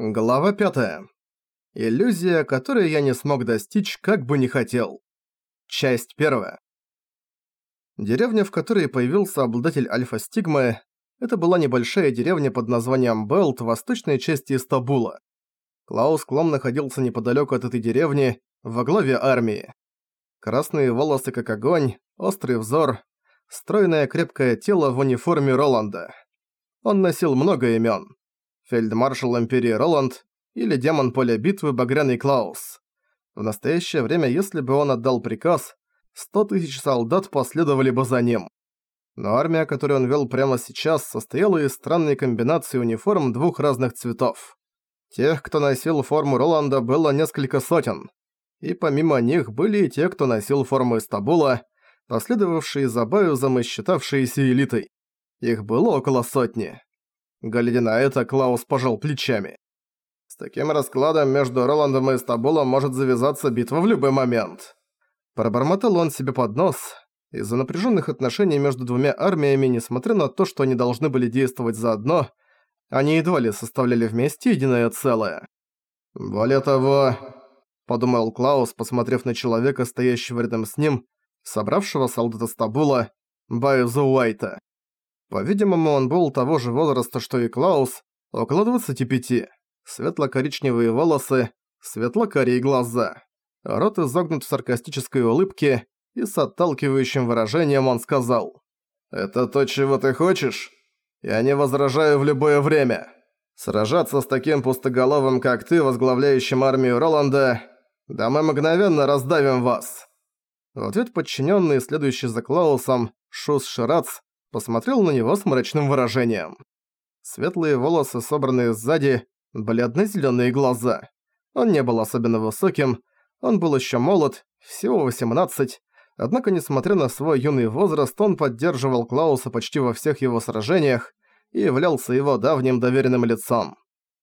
Глава 5. Иллюзия, которой я не смог достичь, как бы не хотел. Часть 1. Деревня, в которой появился обладатель Альфа-Стигмы, это была небольшая деревня под названием Белт в восточной части Истабула. Клаус Клом находился неподалеку от этой деревни, во главе армии. Красные волосы как огонь, острый взор, стройное крепкое тело в униформе Роланда. Он носил много имен фельдмаршал Империи Роланд или демон поля битвы Багряный Клаус. В настоящее время, если бы он отдал приказ, сто тысяч солдат последовали бы за ним. Но армия, которую он вел прямо сейчас, состояла из странной комбинации униформ двух разных цветов. Тех, кто носил форму Роланда, было несколько сотен. И помимо них были и те, кто носил форму Истабула, последовавшие за Баюзом и считавшиеся элитой. Их было около сотни. Глядя на это, Клаус пожал плечами. С таким раскладом между Роландом и Стабулом может завязаться битва в любой момент. Пробормотал он себе под нос. Из-за напряженных отношений между двумя армиями, несмотря на то, что они должны были действовать заодно, они едва ли составляли вместе единое целое. «Более того», — подумал Клаус, посмотрев на человека, стоящего рядом с ним, собравшего солдата Стабула, Байзу Уайта. По-видимому, он был того же возраста, что и Клаус, около 25. Светло-коричневые волосы, светло-карие глаза. Рот изогнут в саркастической улыбке, и с отталкивающим выражением он сказал. «Это то, чего ты хочешь? Я не возражаю в любое время. Сражаться с таким пустоголовым, как ты, возглавляющим армию Роланда, да мы мгновенно раздавим вас». В ответ подчиненный, следующий за Клаусом, Шус Ширац, посмотрел на него с мрачным выражением. Светлые волосы, собранные сзади, бледно-зелёные глаза. Он не был особенно высоким, он был ещё молод, всего 18, однако, несмотря на свой юный возраст, он поддерживал Клауса почти во всех его сражениях и являлся его давним доверенным лицом.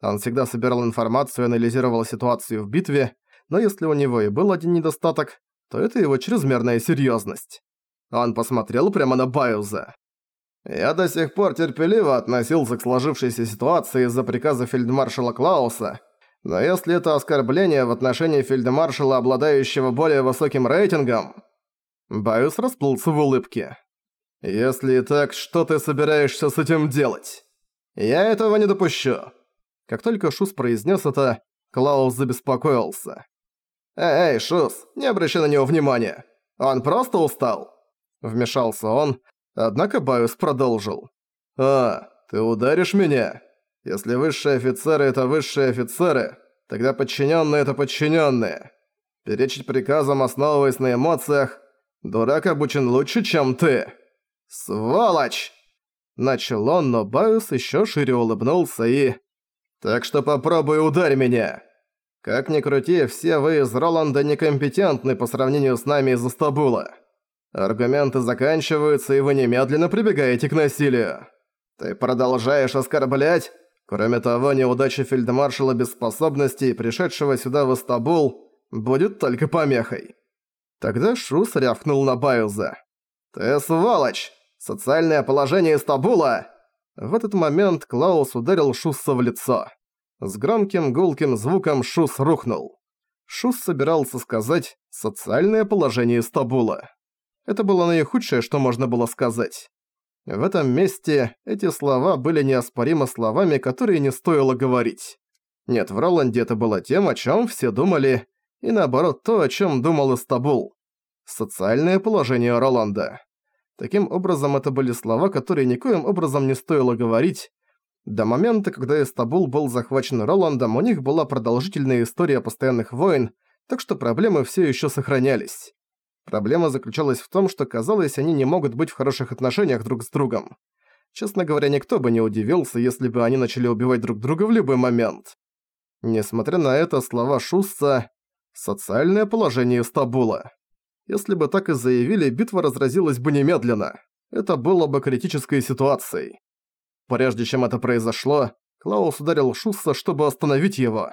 Он всегда собирал информацию и анализировал ситуацию в битве, но если у него и был один недостаток, то это его чрезмерная серьёзность. Он посмотрел прямо на Байуза. Я до сих пор терпеливо относился к сложившейся ситуации из-за приказа фельдмаршала Клауса, но если это оскорбление в отношении фельдмаршала, обладающего более высоким рейтингом... Байус расплылся в улыбке. «Если так, что ты собираешься с этим делать? Я этого не допущу». Как только Шус произнес это, Клаус забеспокоился. «Эй, эй, Шус, не обращай на него внимания. Он просто устал». Вмешался он, Однако Байус продолжил. «А, ты ударишь меня? Если высшие офицеры — это высшие офицеры, тогда подчиненные — это подчиненные. Перечить приказам, основываясь на эмоциях, дурак обучен лучше, чем ты. Сволочь!» Начал он, но Байус еще шире улыбнулся и... «Так что попробуй ударь меня!» Как ни крути, все вы из Роланда некомпетентны по сравнению с нами из Астабула. Аргументы заканчиваются, и вы немедленно прибегаете к насилию. Ты продолжаешь оскорблять? Кроме того, неудача фельдмаршала без способностей, пришедшего сюда в Истабул, будет только помехой. Тогда Шус рявкнул на Байлза. «Ты сволочь! Социальное положение Истабула!» В этот момент Клаус ударил Шусса в лицо. С громким гулким звуком Шус рухнул. Шус собирался сказать «социальное положение Истабула». Это было наихудшее, что можно было сказать. В этом месте эти слова были неоспоримо словами, которые не стоило говорить. Нет, в Роланде это было тем, о чем все думали, и наоборот то, о чем думал Истабул. Социальное положение Роланда. Таким образом, это были слова, которые никоим образом не стоило говорить. До момента, когда Истабул был захвачен Роландом, у них была продолжительная история постоянных войн, так что проблемы все еще сохранялись. Проблема заключалась в том, что казалось, они не могут быть в хороших отношениях друг с другом. Честно говоря, никто бы не удивился, если бы они начали убивать друг друга в любой момент. Несмотря на это, слова Шусса «социальное положение Стабула». Если бы так и заявили, битва разразилась бы немедленно. Это было бы критической ситуацией. Прежде чем это произошло, Клаус ударил Шусса, чтобы остановить его.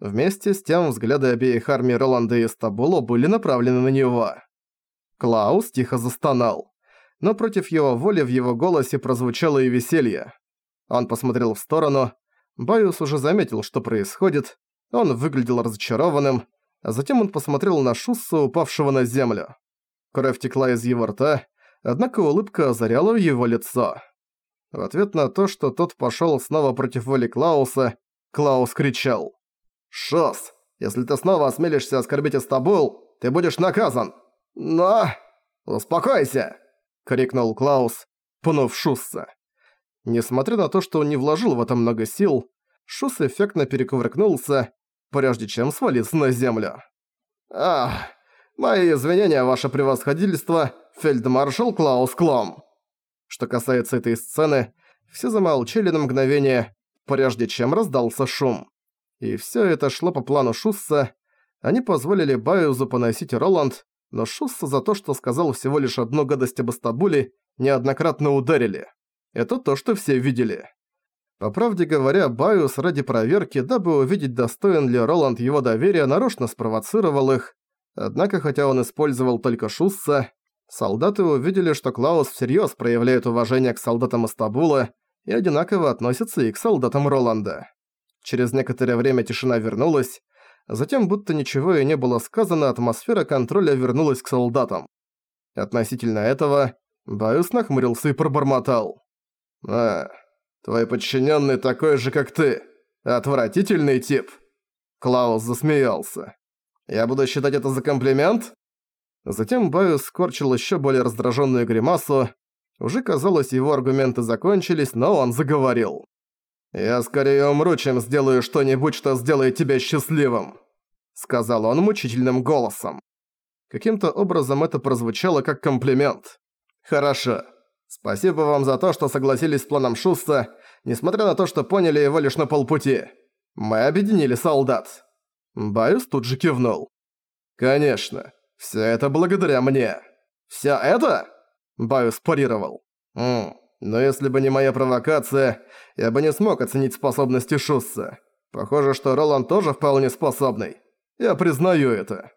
Вместе с тем взгляды обеих армий Роланда и Стабула были направлены на него. Клаус тихо застонал. Но против его воли в его голосе прозвучало и веселье. Он посмотрел в сторону. Байус уже заметил, что происходит, он выглядел разочарованным, а затем он посмотрел на Шусса, упавшего на землю. Кровь текла из его рта, однако улыбка озаряла его лицо. В ответ на то, что тот пошёл снова против воли Клауса, Клаус кричал. «Шос, если ты снова осмелишься оскорбить Истабул, ты будешь наказан! Но... успокойся!» — крикнул Клаус, пнув Шусса. Несмотря на то, что он не вложил в это много сил, Шус эффектно перекувыркнулся, прежде чем свалиться на землю. «Ах, мои извинения, ваше превосходительство, фельдмаршал Клаус Клом!» Что касается этой сцены, все замолчали на мгновение, прежде чем раздался шум. И всё это шло по плану Шусса. Они позволили Баюзу поносить Роланд, но Шусса за то, что сказал всего лишь одну гадость об Астабуле, неоднократно ударили. Это то, что все видели. По правде говоря, Байус ради проверки, дабы увидеть, достоин ли Роланд его доверия, нарочно спровоцировал их. Однако, хотя он использовал только Шусса, солдаты увидели, что Клаус всерьез проявляет уважение к солдатам Астабула и одинаково относится и к солдатам Роланда. Через некоторое время тишина вернулась, затем, будто ничего и не было сказано, атмосфера контроля вернулась к солдатам. Относительно этого, Байус нахмурился и пробормотал. «А, твой подчиненный такой же, как ты. Отвратительный тип». Клаус засмеялся. «Я буду считать это за комплимент?» Затем Байус скорчил еще более раздраженную гримасу. Уже казалось, его аргументы закончились, но он заговорил. «Я скорее умру, чем сделаю что-нибудь, что сделает тебя счастливым», сказал он мучительным голосом. Каким-то образом это прозвучало как комплимент. «Хорошо. Спасибо вам за то, что согласились с планом Шуста, несмотря на то, что поняли его лишь на полпути. Мы объединили солдат». Байус тут же кивнул. «Конечно. Всё это благодаря мне». «Всё это?» Байус парировал. «Ммм, но если бы не моя провокация, я бы не смог оценить способности Шусса. Похоже, что Роланд тоже вполне способный. Я признаю это.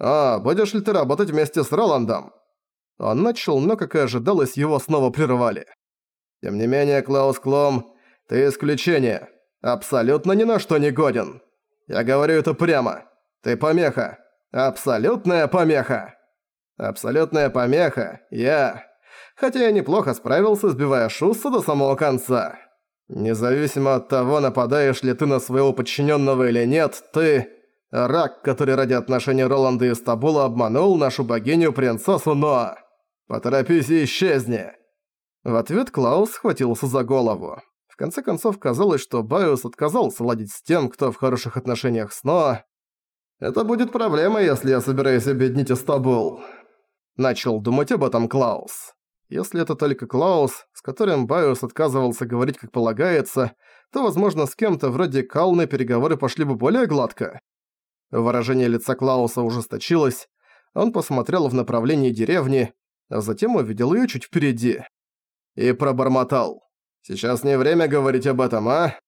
А, будешь ли ты работать вместе с Роландом?» Он начал, но, как и ожидалось, его снова прервали. «Тем не менее, Клаус Клом, ты исключение. Абсолютно ни на что не годен. Я говорю это прямо. Ты помеха. Абсолютная помеха. Абсолютная помеха. Я. Хотя я неплохо справился, сбивая Шусса до самого конца. Независимо от того, нападаешь ли ты на своего подчиненного или нет, ты... Рак, который ради отношений Роланда и Стабула обманул нашу богиню-принцессу Ноа. Поторопись и исчезни!» В ответ Клаус схватился за голову. В конце концов, казалось, что Байус отказался ладить с тем, кто в хороших отношениях с Ноа. «Это будет проблема, если я собираюсь объединить Истабул». Начал думать об этом Клаус. Если это только Клаус, с которым Байус отказывался говорить как полагается, то, возможно, с кем-то вроде Калны переговоры пошли бы более гладко. Выражение лица Клауса ужесточилось, он посмотрел в направлении деревни, а затем увидел её чуть впереди. И пробормотал. «Сейчас не время говорить об этом, а?»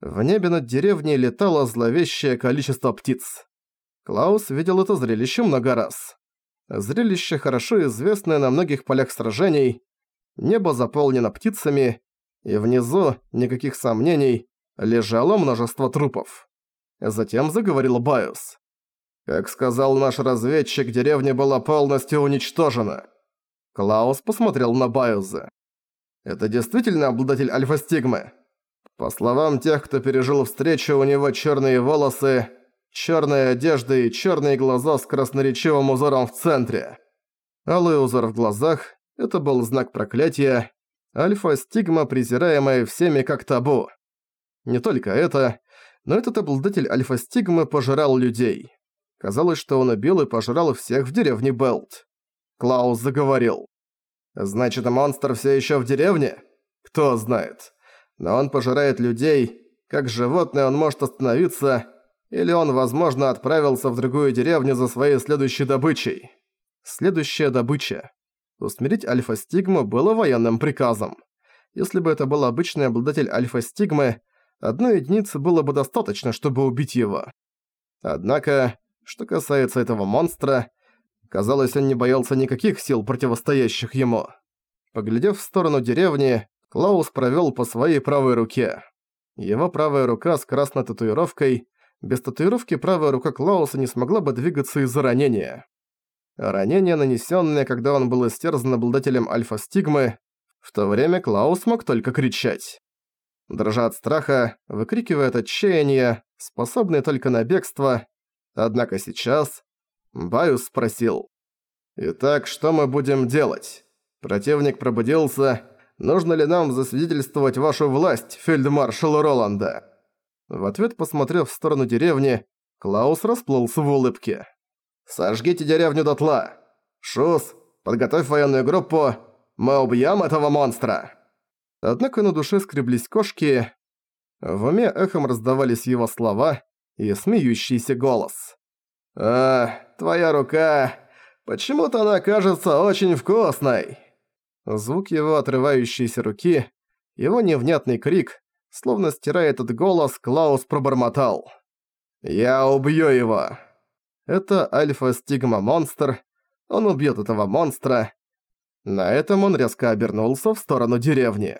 В небе над деревней летало зловещее количество птиц. Клаус видел это зрелище много раз. Зрелище хорошо известное на многих полях сражений. Небо заполнено птицами, и внизу, никаких сомнений, лежало множество трупов. Затем заговорил Байус. Как сказал наш разведчик, деревня была полностью уничтожена. Клаус посмотрел на Байуза. Это действительно обладатель альфа-стигмы? По словам тех, кто пережил встречу, у него черные волосы, черная одежда и черные глаза с красноречивым узором в центре. Алый узор в глазах – это был знак проклятия, альфа-стигма, презираемая всеми как табу. Не только это, но этот обладатель альфа-стигмы пожирал людей. Казалось, что он убил и пожрал всех в деревне Белт. Клаус заговорил. «Значит, монстр все еще в деревне? Кто знает. Но он пожирает людей. Как животное он может остановиться, или он, возможно, отправился в другую деревню за своей следующей добычей. Следующая добыча. Усмирить альфа-стигму было военным приказом. Если бы это был обычный обладатель альфа-стигмы, одной единицы было бы достаточно, чтобы убить его. Однако, что касается этого монстра, казалось, он не боялся никаких сил, противостоящих ему. Поглядев в сторону деревни, Клаус провёл по своей правой руке. Его правая рука с красной татуировкой. Без татуировки правая рука Клауса не смогла бы двигаться из-за ранения. Ранение, нанесенное, когда он был истерзан обладателем альфа-стигмы, в то время Клаус мог только кричать. Дрожа от страха, выкрикивая от отчаяния, способный только на бегство, однако сейчас Байус спросил. «Итак, что мы будем делать? Противник пробудился. Нужно ли нам засвидетельствовать вашу власть, фельдмаршал Роланда?» В ответ, посмотрев в сторону деревни, Клаус расплылся в улыбке. «Сожгите деревню дотла! Шус, подготовь военную группу, мы убьем этого монстра!» Однако на душе скреблись кошки. В уме эхом раздавались его слова и смеющийся голос. «А, твоя рука... Почему-то она кажется очень вкусной!» Звук его отрывающейся руки, его невнятный крик, словно стирая этот голос, Клаус пробормотал. «Я убью его!» Это альфа-стигма-монстр. Он убьет этого монстра. На этом он резко обернулся в сторону деревни.